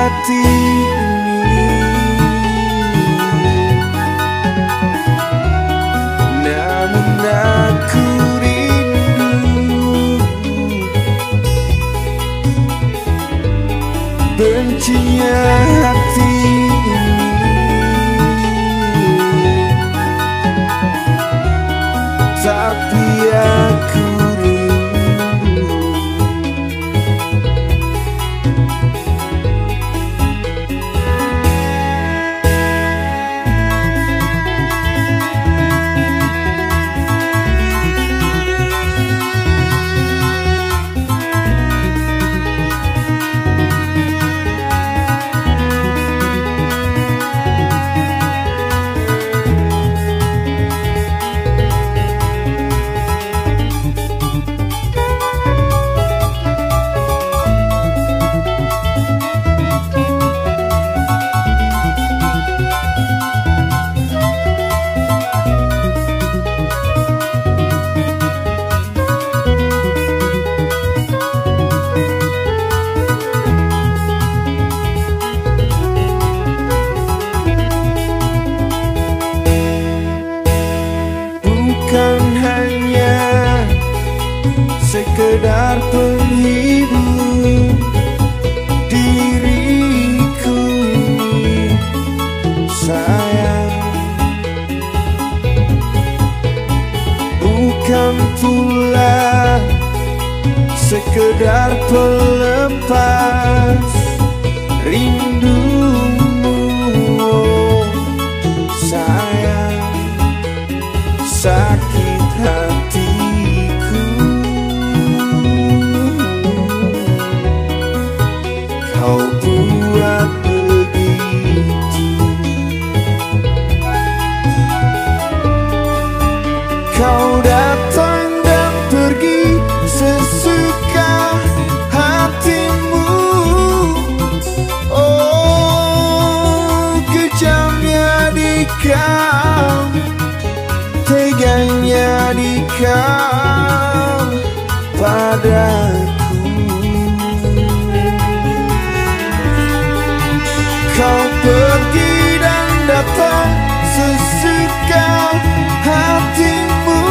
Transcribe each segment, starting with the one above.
hati ini. Namun aku rindu. Bencinya hati kau Teganya di kau Padaku. Kau pergi dan datang Sesuka hatimu.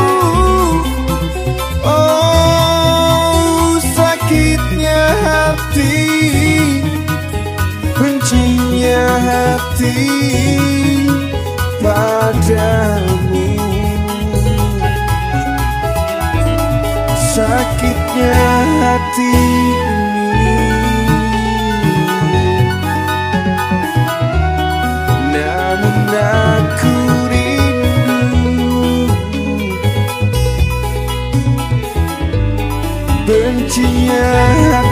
Oh sakitnya hati Bencinya hati. Sakitnya hati ini. Namun aku rindu. Bencinya hati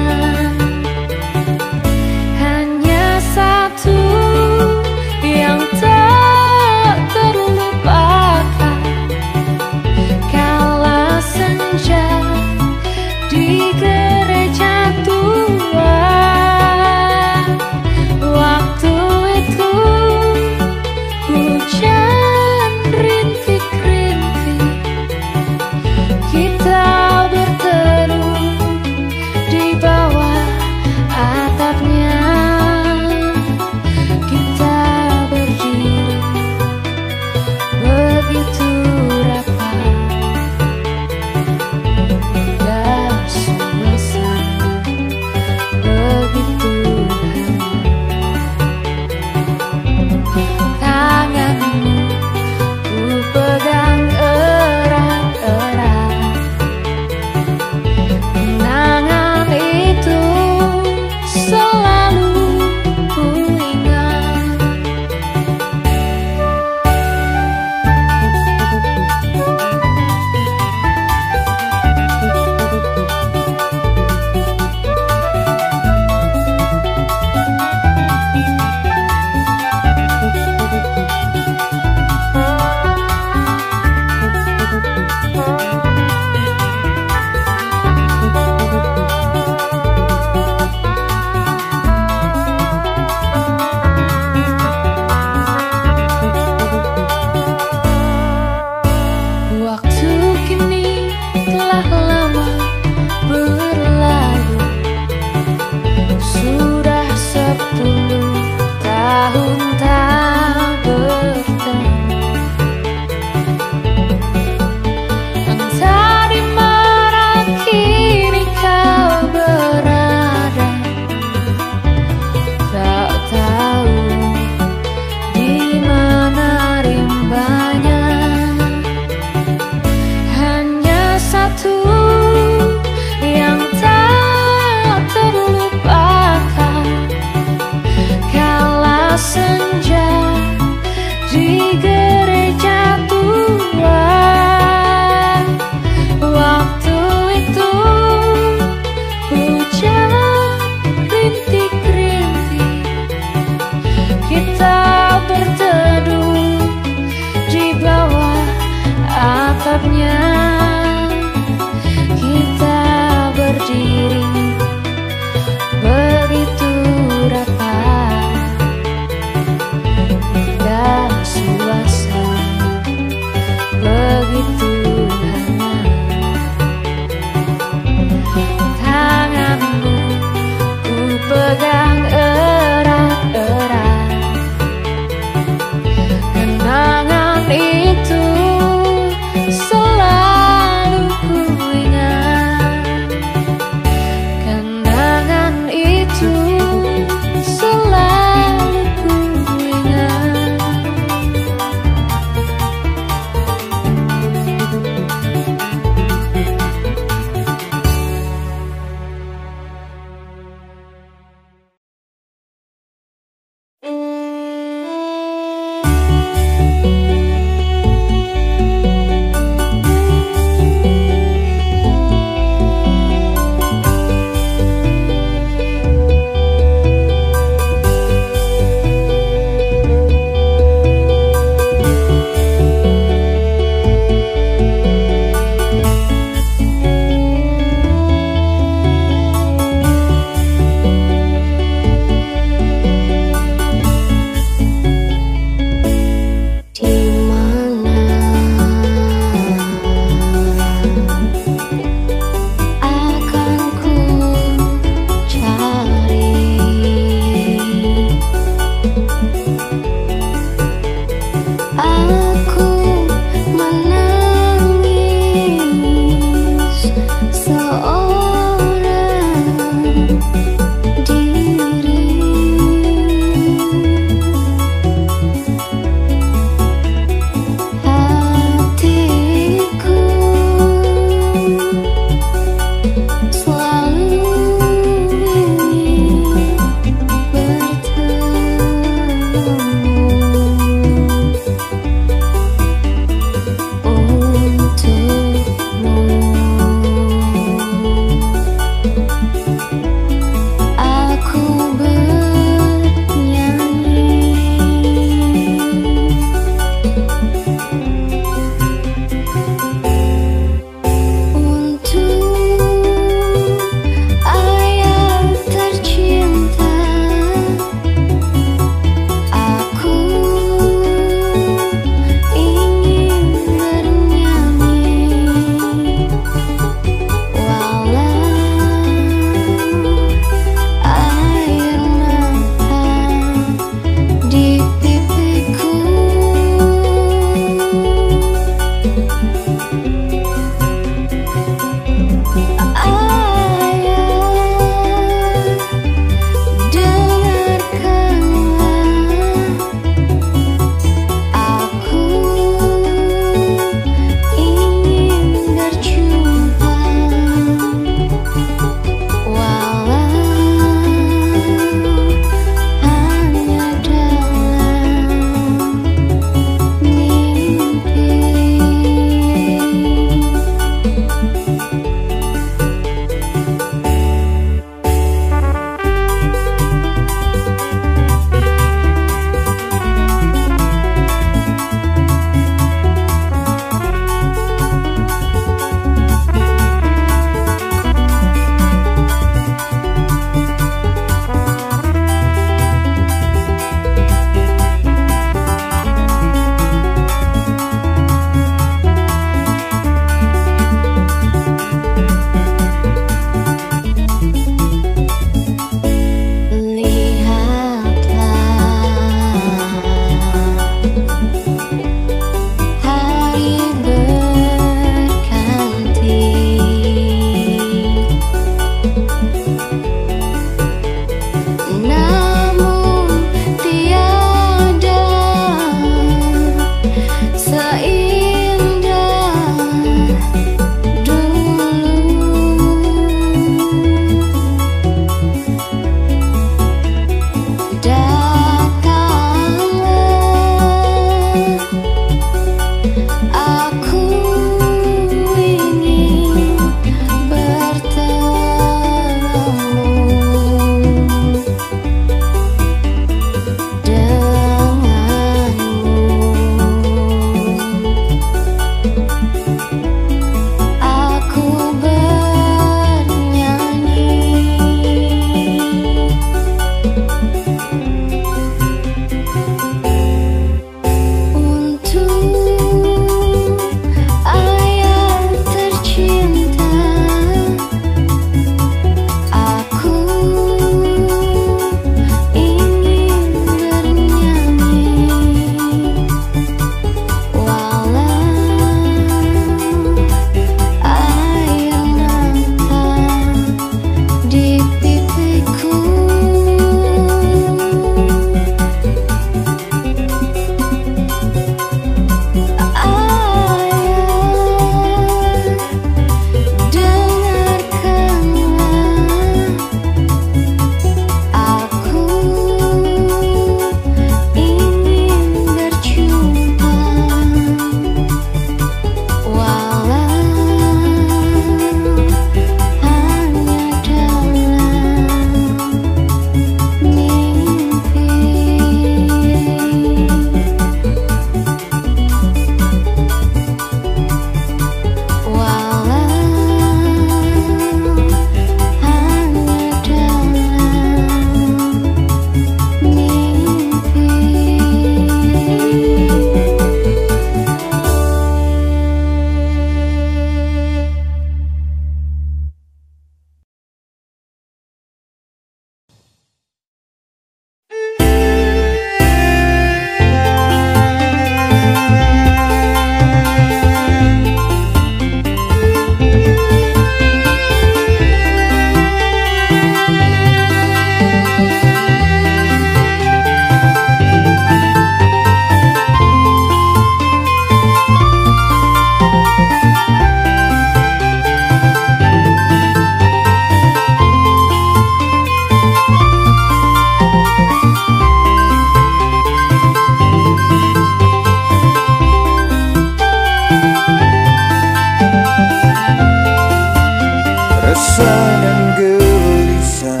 resah dan gelisah.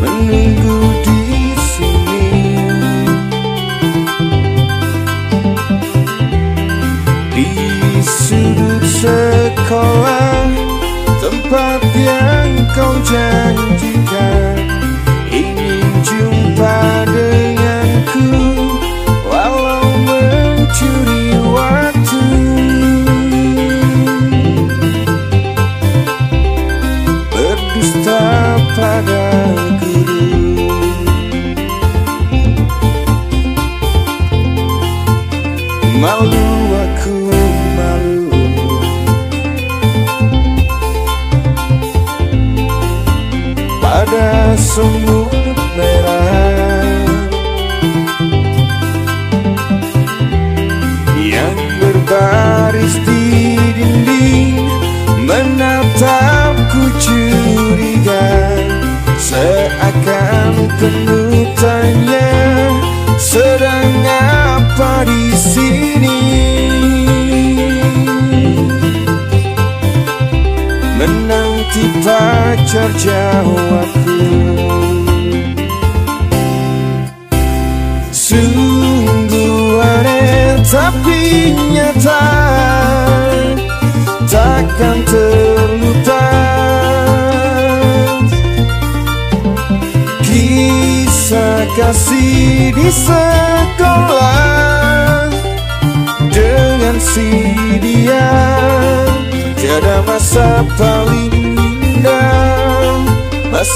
Menunggu di sini. Di sudut sekolah Tempat yang kau jaga. Pacar jawabku Sungguh aneh tapi nyata Takkan terlupa Kisah kasih di sekolah Dengan si dia Tiada masa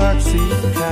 taxi cab.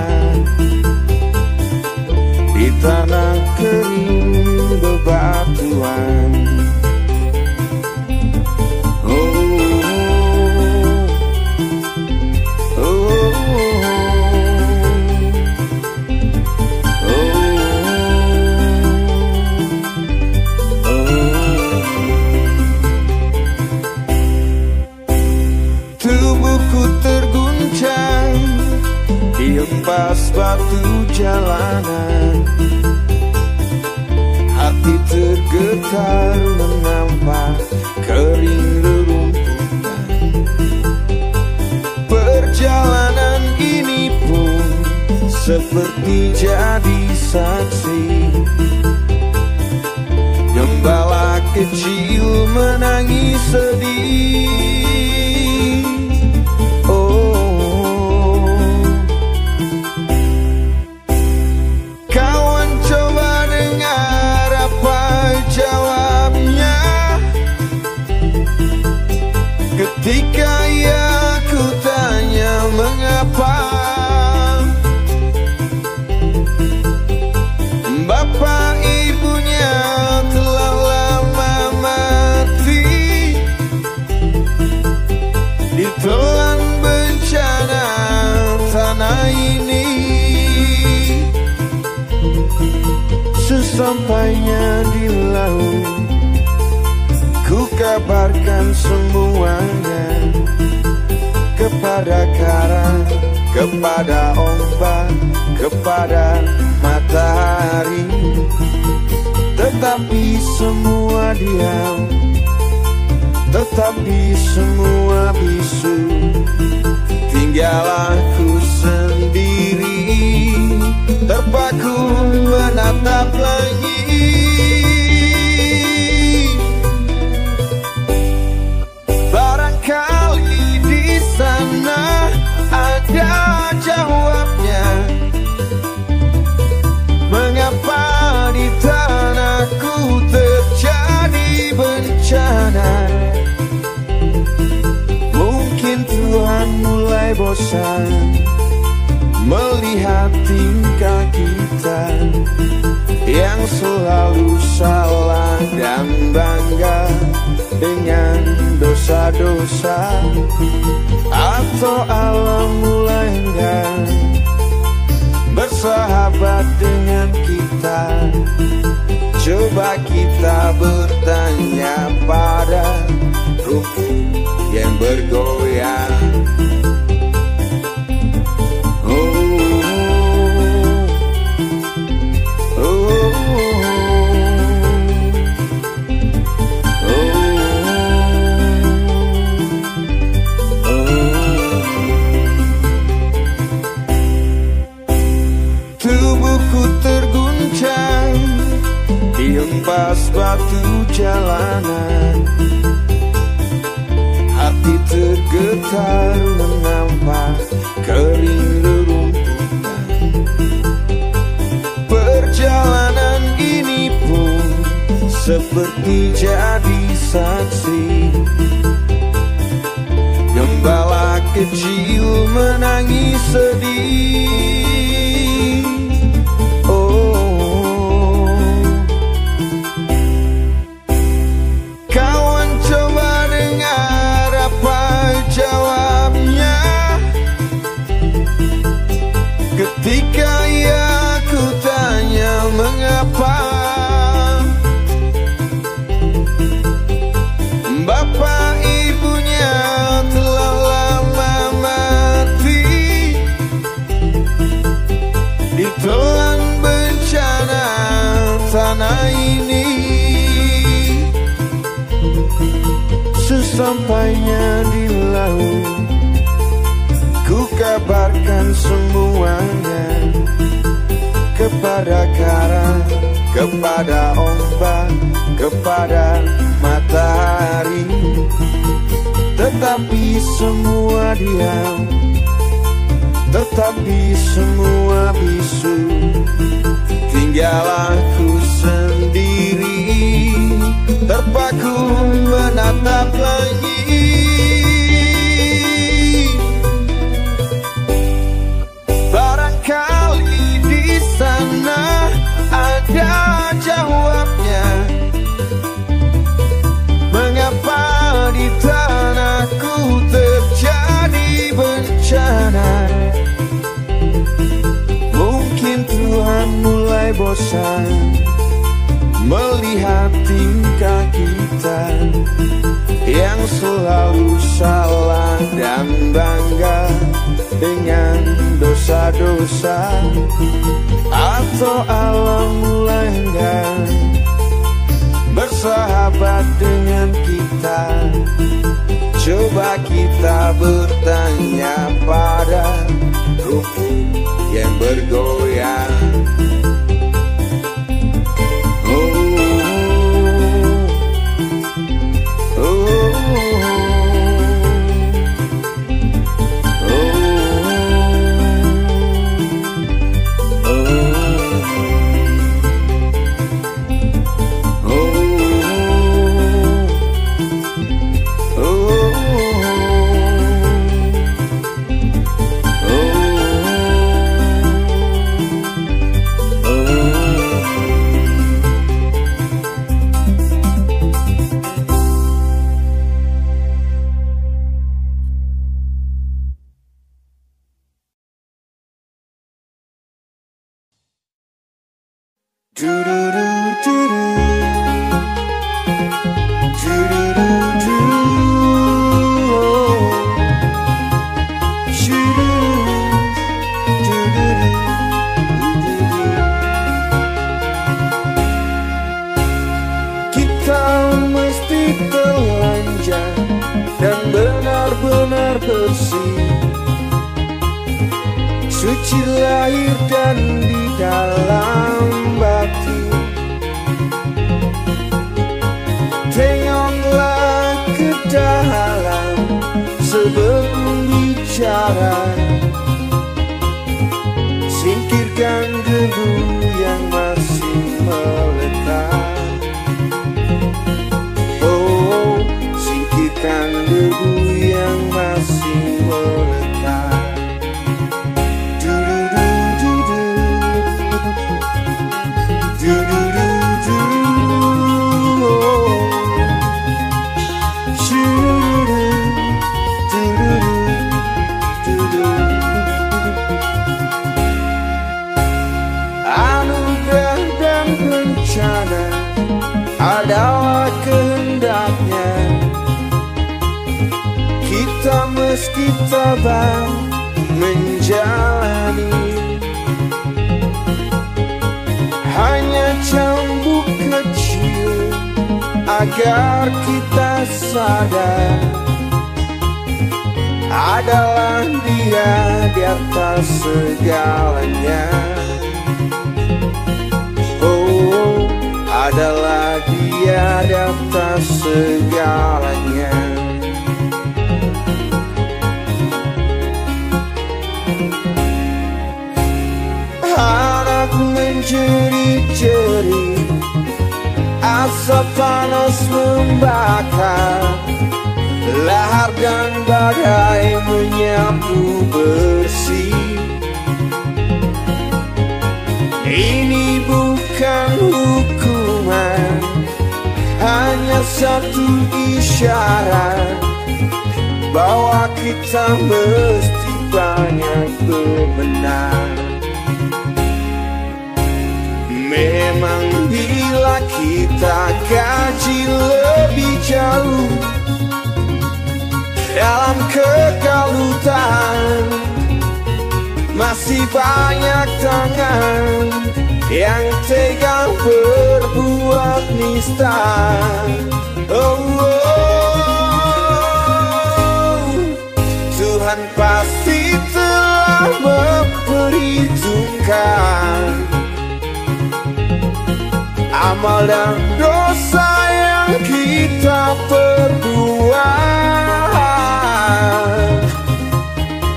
dan dosa yang kita perbuat.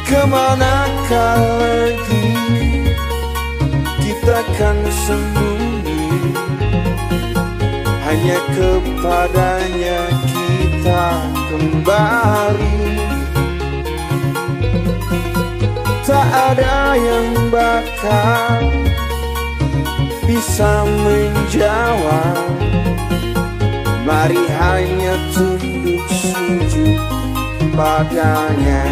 Ke manakah lagi kita akan sembunyi? Hanya kepadanya kita kembali. Tak ada yang bakal bisa menjawab. Mari hanya tunduk sujud padanya.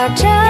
到这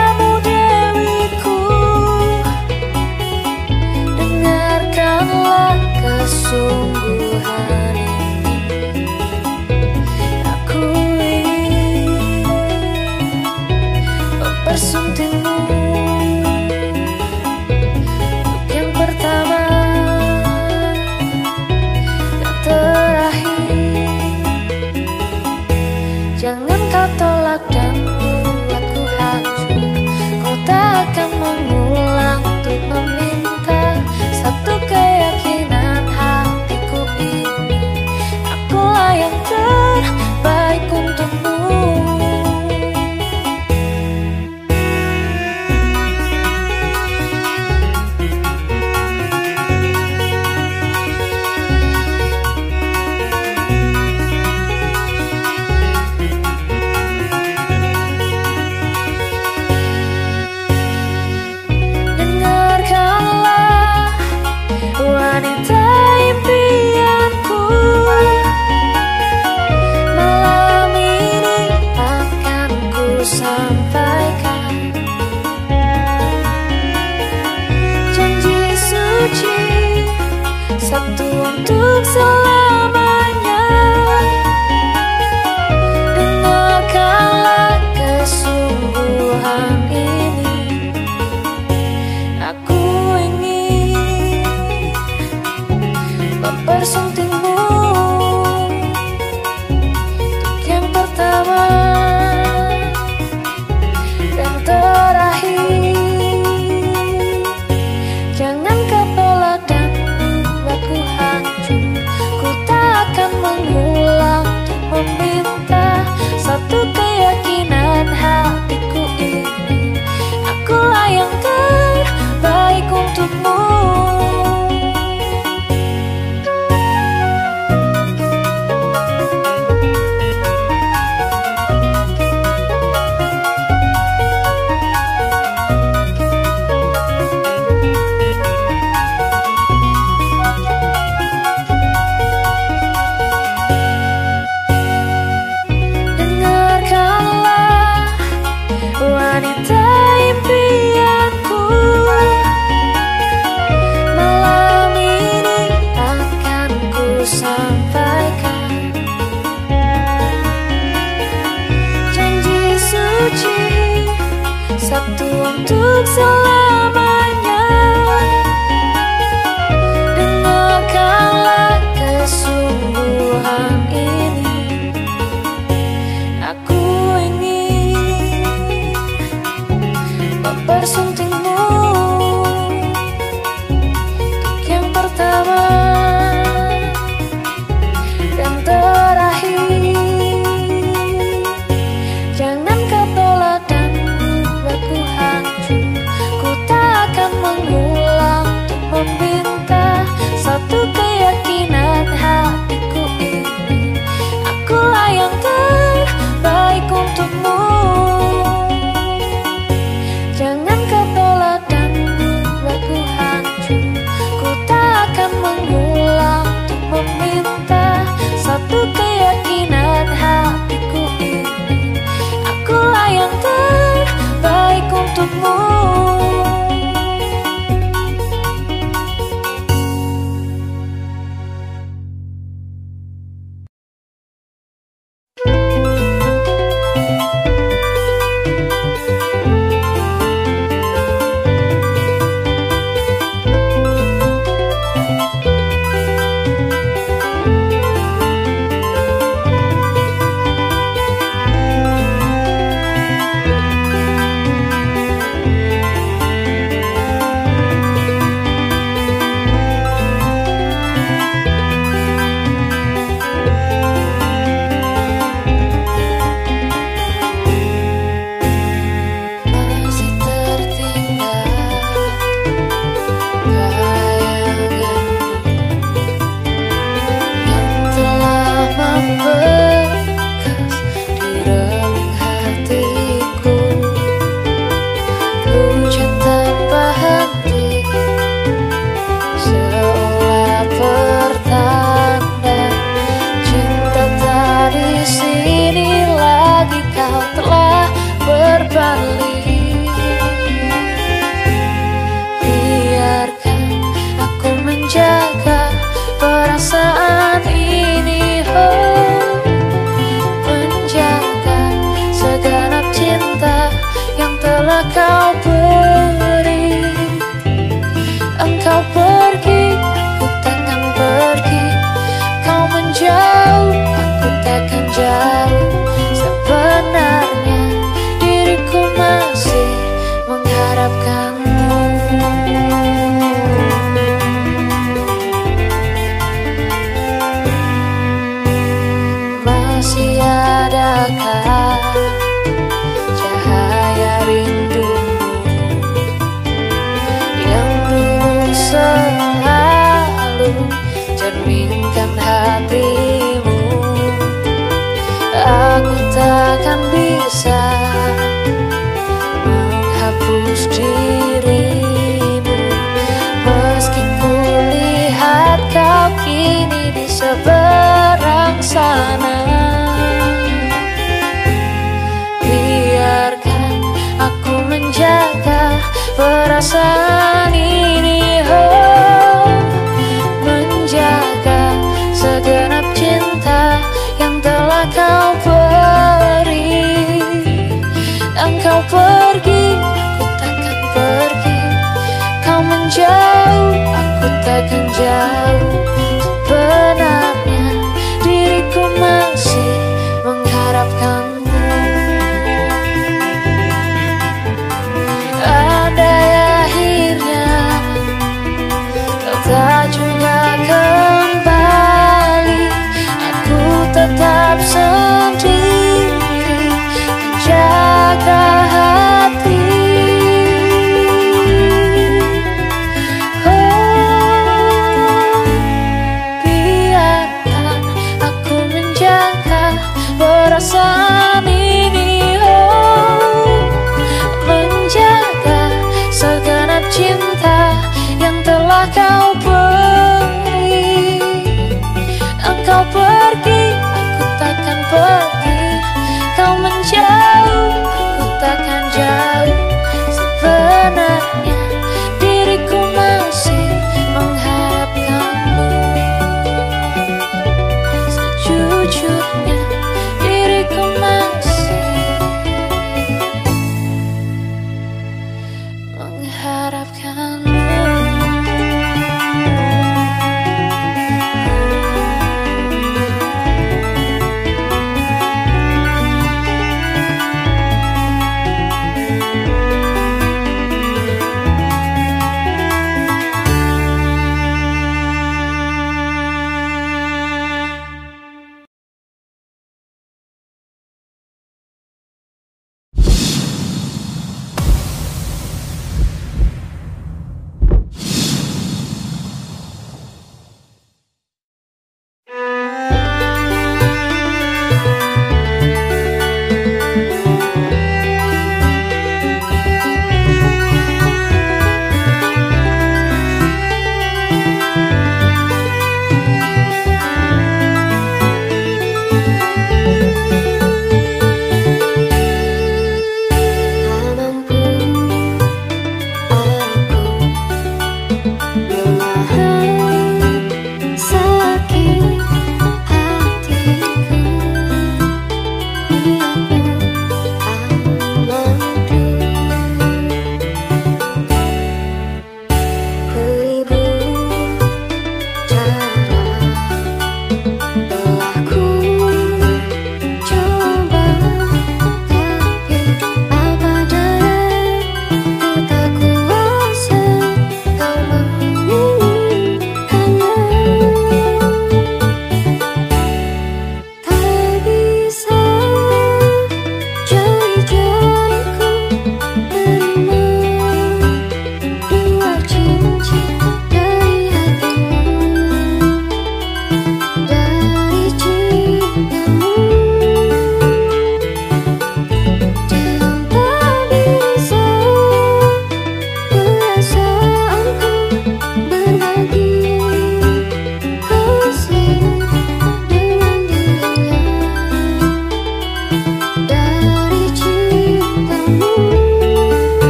perasaan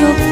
You.